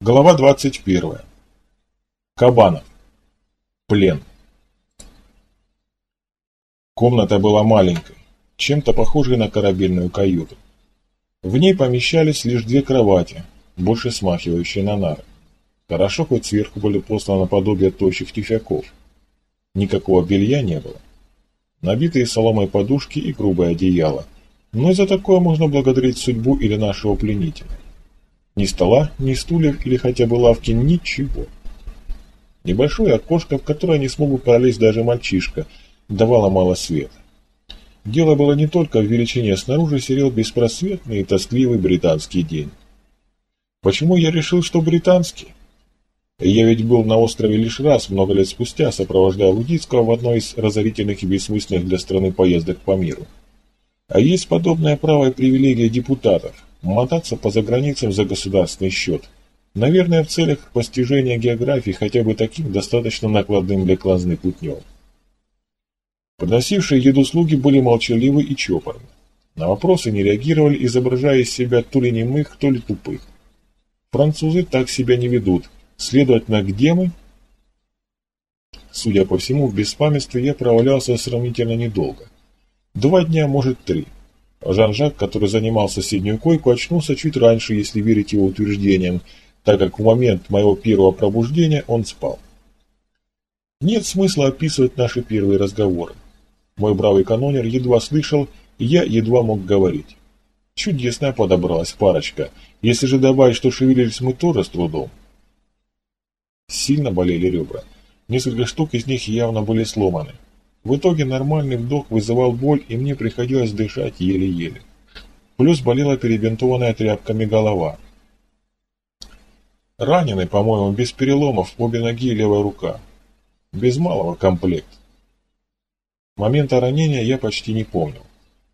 Глава 21. Кабанов. Плен. Комната была маленькой, чем-то похожей на корабельную каюту. В ней помещались лишь две кровати, больше смахивающие на нары. Хорошо, хоть сверху были посланы наподобие тощих тюфяков. Никакого белья не было. Набитые соломой подушки и грубое одеяло. Но за такое можно благодарить судьбу или нашего пленителя. Ни стола, ни стульев или хотя бы лавки, ничего. Небольшое окошко, в которое не смог бы пролезть даже мальчишка, давало мало света. Дело было не только в величине, снаружи серел беспросветный и тоскливый британский день. Почему я решил, что британский? Я ведь был на острове лишь раз, много лет спустя, сопровождая Лудицкого в одной из разорительных и бессмысленных для страны поездок по миру. А есть подобная право и привилегия депутатов – мотаться по заграницам за государственный счет. Наверное, в целях постижения географии хотя бы таким достаточно накладным для классный путнем. Подносившие еду слуги были молчаливы и чопорны. На вопросы не реагировали, изображая из себя то ли немых, то ли тупых. Французы так себя не ведут. Следовательно, где мы? Судя по всему, в беспамятстве я провалялся сравнительно недолго. Два дня, может, три. Жан-Жак, который занимал соседнюю койку, очнулся чуть раньше, если верить его утверждениям, так как в момент моего первого пробуждения он спал. Нет смысла описывать наши первые разговоры. Мой бравый канонер едва слышал, и я едва мог говорить. Чудесная подобралась парочка, если же добавить, что шевелились мы тоже с трудом. Сильно болели ребра. Несколько штук из них явно были сломаны. В итоге нормальный вдох вызывал боль, и мне приходилось дышать еле-еле. Плюс болела перебинтованная тряпками голова. Раненый, по-моему, без переломов, обе ноги и левая рука. Без малого комплект. Момента ранения я почти не помнил.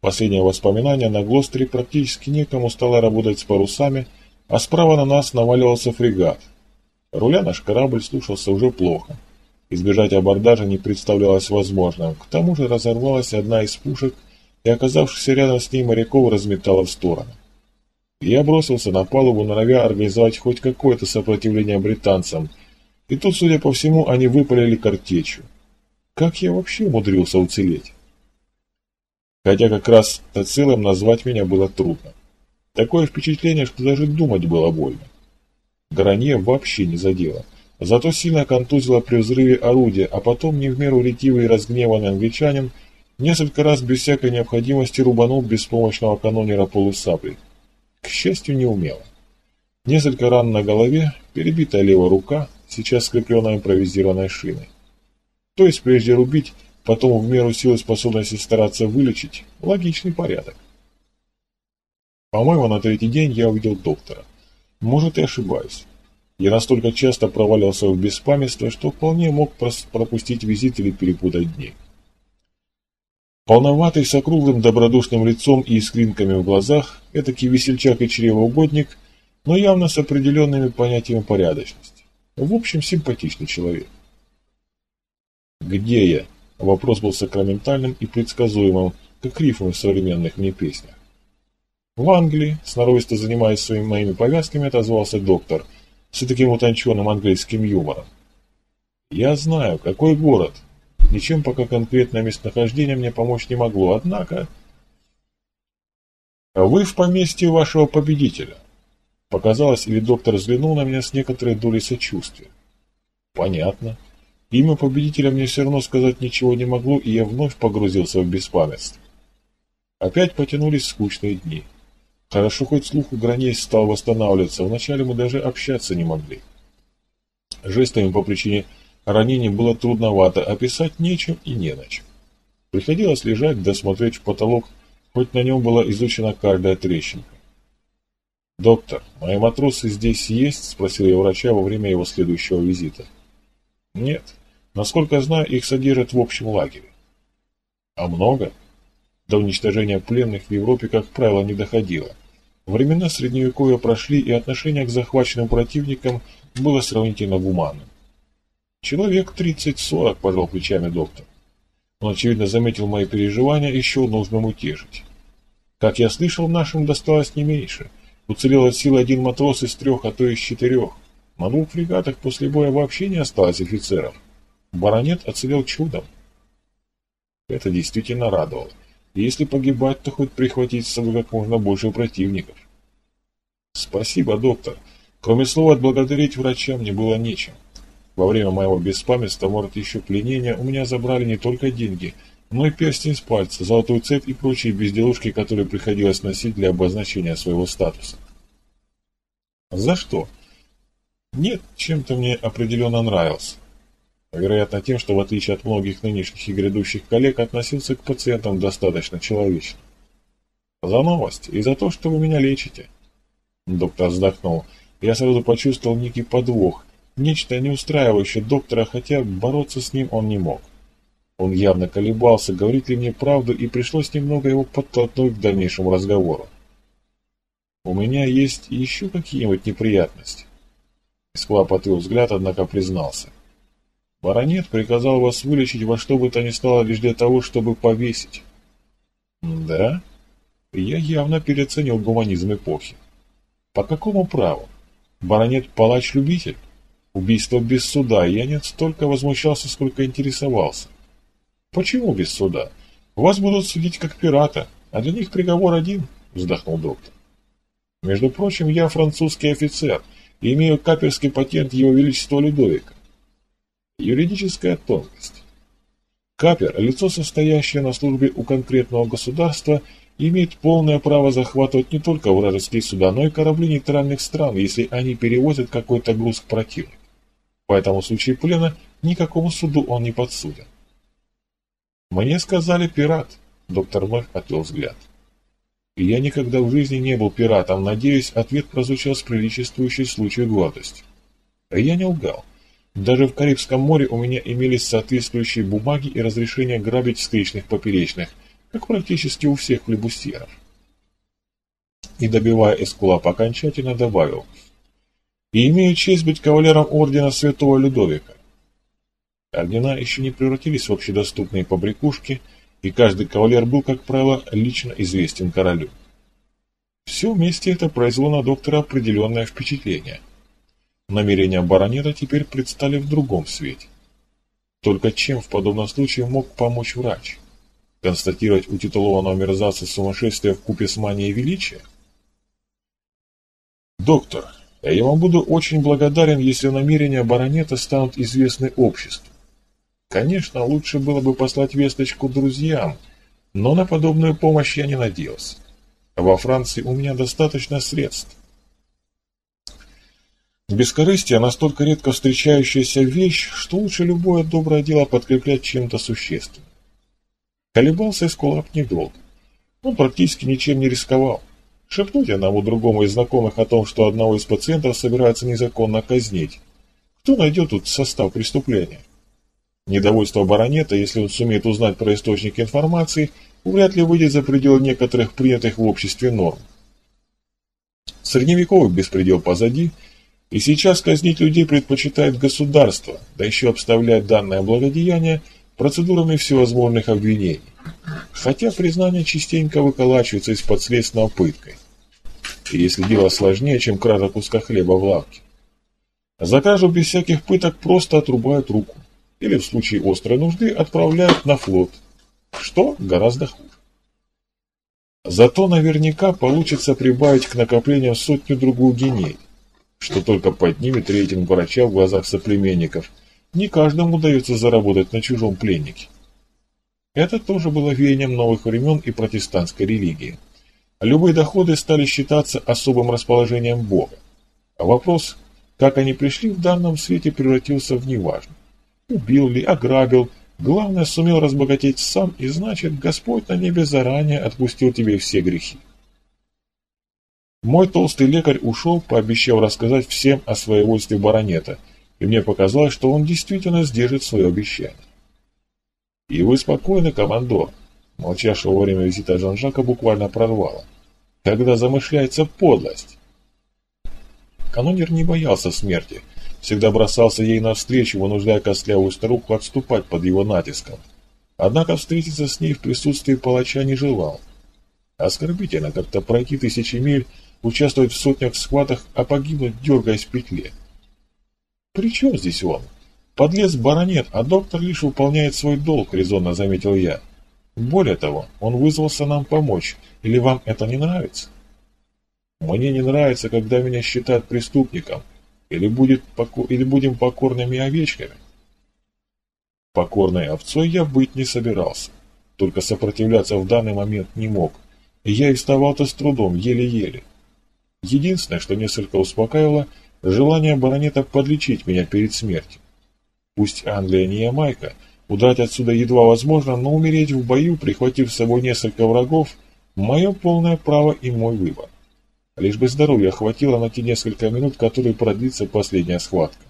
Последнее воспоминание на Глостере практически некому стало работать с парусами, а справа на нас наваливался фрегат. Руля наш корабль слушался уже плохо. Избежать абордажа не представлялось возможным. К тому же разорвалась одна из пушек, и оказавшихся рядом с ней моряков разметала в стороны. Я бросился на палубу, норовя организовать хоть какое-то сопротивление британцам, и тут, судя по всему, они выпалили картечью. Как я вообще умудрился уцелеть? Хотя как раз-то целым назвать меня было трудно. Такое впечатление, что даже думать было больно. Гранье вообще не задело. Зато сильно контузило при взрыве орудия, а потом не в меру ретивый и разгневанный англичанин несколько раз без всякой необходимости рубанул беспомощного канонера полусаблей. К счастью, не умело. Несколько ран на голове, перебитая левая рука, сейчас скрепленная импровизированной шиной. То есть прежде рубить, потом в меру силы способности стараться вылечить – логичный порядок. По-моему, на третий день я увидел доктора. Может и ошибаюсь. Я настолько часто провалился в беспамятство, что вполне мог пропустить визит или перепутать дни. Полноватый, с округлым добродушным лицом и искринками в глазах, этакий весельчак и чревоугодник, но явно с определенными понятиями порядочности. В общем, симпатичный человек. «Где я?» Вопрос был сакраментальным и предсказуемым, как рифмы в современных мне песнях. В Англии, сноровисто занимаясь своими моими повязками, отозвался доктор – с таким утонченным английским юмором. Я знаю, какой город. Ничем пока конкретное местонахождение мне помочь не могло, однако... Вы в поместье вашего победителя. Показалось, или доктор взглянул на меня с некоторой долей сочувствия. Понятно. Имя победителя мне все равно сказать ничего не могло, и я вновь погрузился в беспамятство. Опять потянулись скучные дни. Хорошо, хоть слух у граней стал восстанавливаться, вначале мы даже общаться не могли. Жестами по причине ранения было трудновато, описать нечем и не на чем. Приходилось лежать, досмотреть в потолок, хоть на нем была изучена каждая трещинка. «Доктор, мои матросы здесь есть?» – спросил я врача во время его следующего визита. «Нет. Насколько знаю, их содержат в общем лагере». «А много?» До уничтожения пленных в Европе, как правило, не доходило. Времена Средневековья прошли, и отношение к захваченным противникам было сравнительно гуманным. «Человек 30-40», – пожал плечами доктор. Он, очевидно, заметил мои переживания и счел нужным утешить. Как я слышал, нашим досталось не меньше. Уцелел от силы один матрос из трех, а то из четырех. На двух фрегатах после боя вообще не осталось офицеров. Баронет оцелел чудом. Это действительно радовало. Если погибать, то хоть прихватить с собой как можно больше противников. Спасибо, доктор. Кроме слова отблагодарить врача мне было нечем. Во время моего беспамятства, может еще пленения, у меня забрали не только деньги, но и перстень с пальца, золотую цепь и прочие безделушки, которые приходилось носить для обозначения своего статуса. За что? Нет, чем-то мне определенно нравился. Вероятно, тем, что в отличие от многих нынешних и грядущих коллег, относился к пациентам достаточно человечно. За новость и за то, что вы меня лечите. Доктор вздохнул. Я сразу почувствовал некий подвох, нечто не устраивающее доктора, хотя бороться с ним он не мог. Он явно колебался, говорит ли мне правду, и пришлось немного его подтолкнуть к дальнейшему разговору. «У меня есть еще какие-нибудь неприятности?» Исклап отвел взгляд, однако признался. Баронет приказал вас вылечить во что бы то ни стало лишь для того, чтобы повесить. Да? Я явно переоценил гуманизм эпохи. По какому праву? Баронет палач-любитель? Убийство без суда, я не столько возмущался, сколько интересовался. Почему без суда? Вас будут судить как пирата, а для них приговор один, вздохнул доктор. Между прочим, я французский офицер и имею каперский патент Его Величества Людовика. Юридическая тонкость. Капер, лицо, состоящее на службе у конкретного государства, имеет полное право захватывать не только вражеские суда, но и корабли нейтральных стран, если они перевозят какой-то груз к противнику. Поэтому в случае плена никакому суду он не подсуден. «Мне сказали пират», — доктор вновь отвел взгляд. «Я никогда в жизни не был пиратом, надеюсь, ответ прозвучал с приличествующей случаю гордостью. Я не лгал. Даже в Карибском море у меня имелись соответствующие бумаги и разрешение грабить встречных поперечных, как практически у всех флебустьеров. И добивая Эскулапа окончательно добавил, «И имею честь быть кавалером ордена Святого Людовика». Ордена еще не превратились в общедоступные побрякушки, и каждый кавалер был, как правило, лично известен королю. Все вместе это произвело на доктора определенное впечатление – Намерения баронета теперь предстали в другом свете. Только чем в подобном случае мог помочь врач? Констатировать у титулованного мерзавца сумасшествие в купе с манией величия? Доктор, я вам буду очень благодарен, если намерения баронета станут известны обществу. Конечно, лучше было бы послать весточку друзьям, но на подобную помощь я не надеялся. Во Франции у меня достаточно средств. Бескорыстие – настолько редко встречающаяся вещь, что лучше любое доброе дело подкреплять чем-то существенным. Колебался Эскулап недолго. Он практически ничем не рисковал. Шепнуть одному другому из знакомых о том, что одного из пациентов собираются незаконно казнить. Кто найдет тут состав преступления? Недовольство баронета, если он сумеет узнать про источник информации, вряд ли выйдет за пределы некоторых принятых в обществе норм. Средневековый беспредел позади – и сейчас казнить людей предпочитает государство, да еще обставлять данное благодеяние процедурами всевозможных обвинений. Хотя признание частенько выколачивается из-под следственного пыткой. И если дело сложнее, чем кража куска хлеба в лавке. За кражу без всяких пыток просто отрубают руку. Или в случае острой нужды отправляют на флот. Что гораздо хуже. Зато наверняка получится прибавить к накоплениям сотню-другую геней что только поднимет рейтинг врача в глазах соплеменников. Не каждому удается заработать на чужом пленнике. Это тоже было веянием новых времен и протестантской религии. Любые доходы стали считаться особым расположением Бога. А вопрос, как они пришли в данном свете, превратился в неважно. Убил ли, ограбил, главное, сумел разбогатеть сам, и значит, Господь на небе заранее отпустил тебе все грехи. Мой толстый лекарь ушел, пообещав рассказать всем о своевольстве баронета, и мне показалось, что он действительно сдержит свое обещание. «И вы спокойны, командор», молчавшего во время визита Жан-Жака буквально прорвало. «Когда замышляется подлость». Канонер не боялся смерти, всегда бросался ей навстречу, вынуждая костлявую старуху отступать под его натиском. Однако встретиться с ней в присутствии палача не желал. Оскорбительно как-то пройти тысячи миль, участвовать в сотнях схваток, а погибнуть, дергаясь в петле. «При чем здесь он? Подлец баронет, а доктор лишь выполняет свой долг», — резонно заметил я. «Более того, он вызвался нам помочь. Или вам это не нравится?» «Мне не нравится, когда меня считают преступником. Или, будет поку... Или будем покорными овечками?» Покорной овцой я быть не собирался. Только сопротивляться в данный момент не мог. Я и вставал-то с трудом, еле-еле. Единственное, что несколько успокаивало, желание баронета подлечить меня перед смертью. Пусть Англия не Ямайка, удрать отсюда едва возможно, но умереть в бою, прихватив с собой несколько врагов, мое полное право и мой выбор. Лишь бы здоровья хватило на те несколько минут, которые продлится последняя схватка.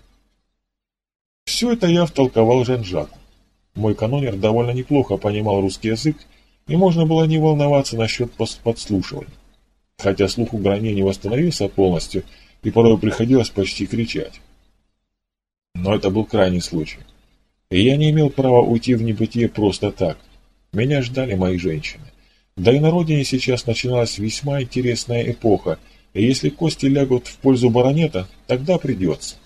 Все это я втолковал Жан-Жаку. Мой канонер довольно неплохо понимал русский язык, и можно было не волноваться насчет подслушивания. Хотя слух у Грани не восстановился полностью, и порой приходилось почти кричать. Но это был крайний случай. И я не имел права уйти в небытие просто так. Меня ждали мои женщины. Да и на родине сейчас начиналась весьма интересная эпоха, и если кости лягут в пользу баронета, тогда придется.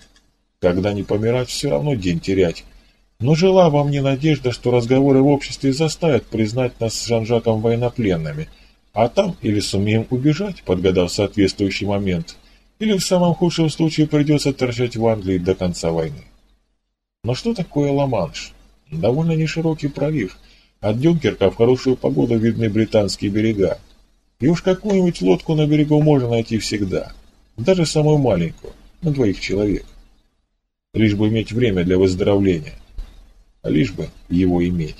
Когда не помирать, все равно день терять. Но жила во мне надежда, что разговоры в обществе заставят признать нас с Жан-Жаком военнопленными, а там или сумеем убежать, подгадав соответствующий момент, или в самом худшем случае придется торчать в Англии до конца войны. Но что такое Ла-Манш? Довольно неширокий пролив. От Дюнкерка в хорошую погоду видны британские берега. И уж какую-нибудь лодку на берегу можно найти всегда. Даже самую маленькую, на двоих человек. Лишь бы иметь время для выздоровления. Лишь бы его иметь.